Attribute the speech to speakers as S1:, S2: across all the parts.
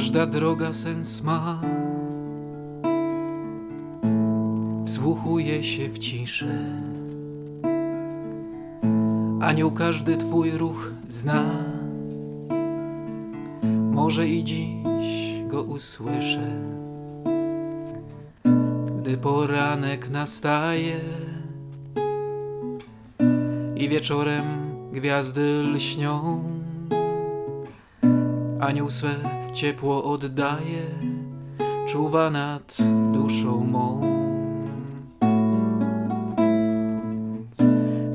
S1: Każda droga sens ma. Wsłuchuje się w ciszę. Anioł każdy twój ruch zna. Może i dziś go usłyszę, gdy poranek nastaje i wieczorem gwiazdy lśnią. Anioł swe ciepło oddaje, czuwa nad duszą mą.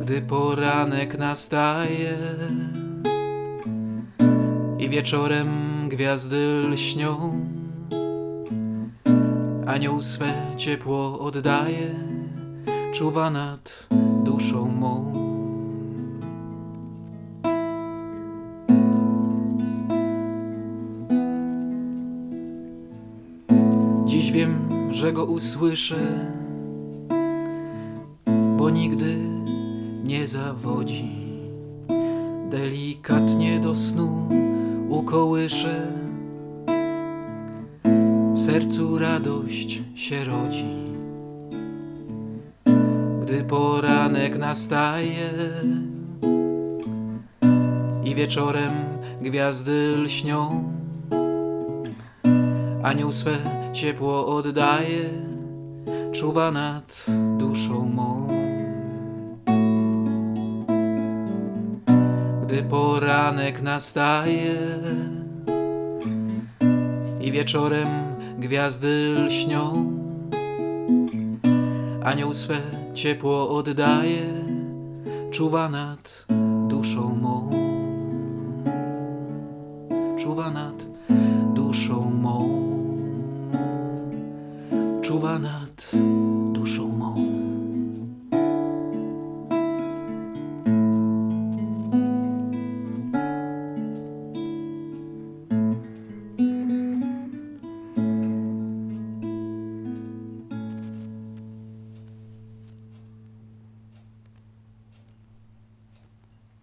S1: Gdy poranek nastaje i wieczorem gwiazdy lśnią, anioł swe ciepło oddaje, czuwa nad wiem, że go usłyszę, bo nigdy nie zawodzi. Delikatnie do snu ukołysze, w sercu radość się rodzi. Gdy poranek nastaje i wieczorem gwiazdy lśnią, anioł swe ciepło oddaje, czuwa nad duszą mą. Gdy poranek nastaje i wieczorem gwiazdy lśnią, anioł swe ciepło oddaje, czuwa nad duszą mą. Czuwa nad duszą mą. Czuwa nad